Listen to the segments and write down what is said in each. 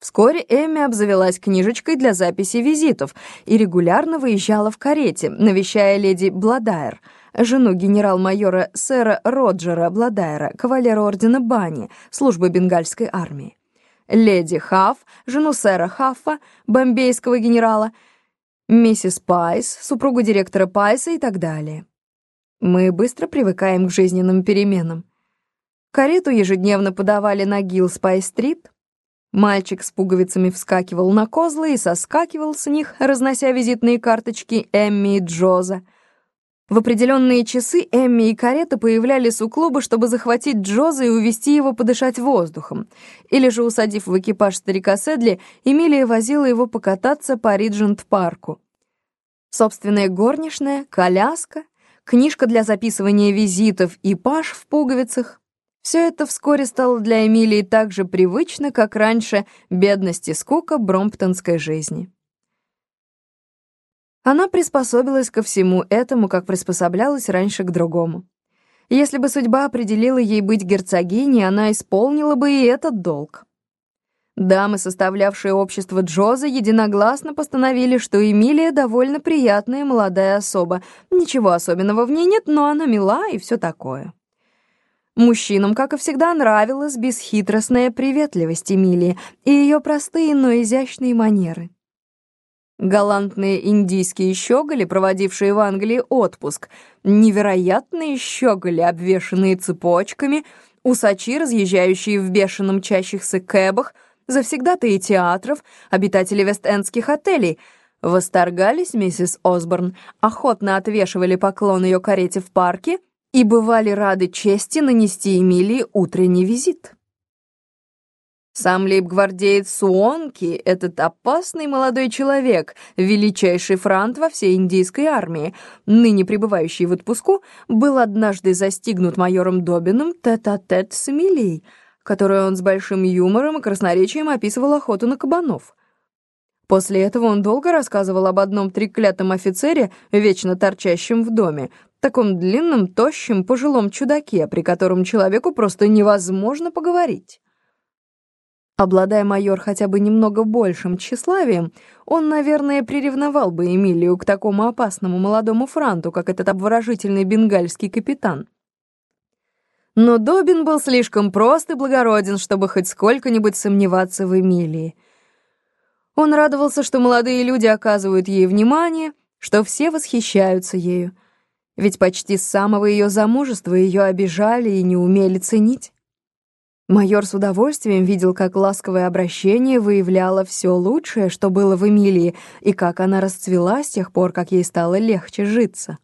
Вскоре Эмми обзавелась книжечкой для записи визитов и регулярно выезжала в карете, навещая леди Бладайр, жену генерал-майора сэра Роджера Бладайра, кавалера ордена Бани, службы бенгальской армии. Леди Хафф, жену сэра Хаффа, бомбейского генерала, миссис Пайс, супругу директора Пайса и так далее. Мы быстро привыкаем к жизненным переменам. Карету ежедневно подавали на Гилл-Спай-стрит, Мальчик с пуговицами вскакивал на козлы и соскакивал с них, разнося визитные карточки Эмми и Джоза. В определенные часы Эмми и карета появлялись у клуба, чтобы захватить Джоза и увести его подышать воздухом. Или же, усадив в экипаж старика Седли, Эмилия возила его покататься по Риджент-парку. Собственная горничная, коляска, книжка для записывания визитов и паш в пуговицах, все это вскоре стало для Эмилии так же привычно, как раньше бедность и скука бромптонской жизни. Она приспособилась ко всему этому, как приспособлялась раньше к другому. Если бы судьба определила ей быть герцогиней, она исполнила бы и этот долг. Дамы, составлявшие общество Джоза, единогласно постановили, что Эмилия довольно приятная молодая особа. Ничего особенного в ней нет, но она мила и все такое. Мужчинам, как и всегда, нравилась бесхитростная приветливость Эмилии и ее простые, но изящные манеры. Галантные индийские щеголи, проводившие в Англии отпуск, невероятные щеголи, обвешанные цепочками, усачи, разъезжающие в бешеном чащихся кэбах, завсегдатые театров, обитатели вест-эндских отелей — восторгались миссис Осборн, охотно отвешивали поклон ее карете в парке и бывали рады чести нанести Эмилии утренний визит. Сам лейб-гвардеец Суонки, этот опасный молодой человек, величайший франт во всей индийской армии, ныне пребывающий в отпуску, был однажды застигнут майором Добином тет-а-тет -тет с Эмилией, которую он с большим юмором и красноречием описывал охоту на кабанов. После этого он долго рассказывал об одном треклятом офицере, вечно торчащем в доме, таком длинном, тощем, пожилом чудаке, при котором человеку просто невозможно поговорить. Обладая майор хотя бы немного большим тщеславием, он, наверное, приревновал бы Эмилию к такому опасному молодому франту, как этот обворожительный бенгальский капитан. Но Добин был слишком прост и благороден, чтобы хоть сколько-нибудь сомневаться в Эмилии. Он радовался, что молодые люди оказывают ей внимание, что все восхищаются ею — ведь почти с самого ее замужества ее обижали и не умели ценить. Майор с удовольствием видел, как ласковое обращение выявляло все лучшее, что было в Эмилии, и как она расцвела с тех пор, как ей стало легче житься.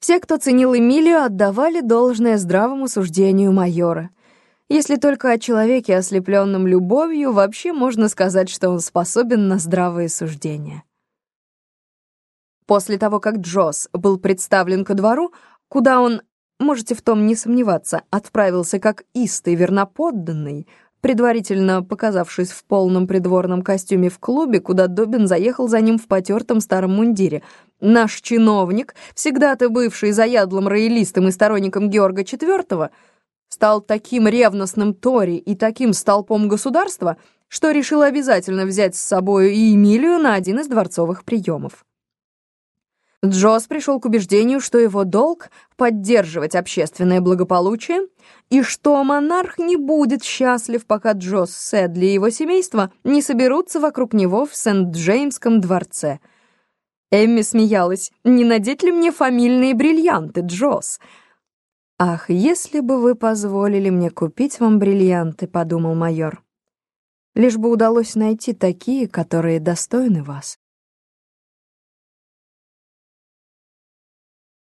Все, кто ценил Эмилию, отдавали должное здравому суждению майора. Если только о человеке, ослепленном любовью, вообще можно сказать, что он способен на здравые суждения. После того, как Джосс был представлен ко двору, куда он, можете в том не сомневаться, отправился как истый верноподданный, предварительно показавшись в полном придворном костюме в клубе, куда Добин заехал за ним в потертом старом мундире. Наш чиновник, всегда-то бывший заядлым роялистом и сторонником Георга IV, стал таким ревностным Тори и таким столпом государства, что решил обязательно взять с собой и Эмилию на один из дворцовых приемов. Джосс пришел к убеждению, что его долг — поддерживать общественное благополучие, и что монарх не будет счастлив, пока Джосс Сэдли и его семейство не соберутся вокруг него в Сент-Джеймском дворце. Эмми смеялась. «Не надеть ли мне фамильные бриллианты, Джосс?» «Ах, если бы вы позволили мне купить вам бриллианты», — подумал майор. «Лишь бы удалось найти такие, которые достойны вас».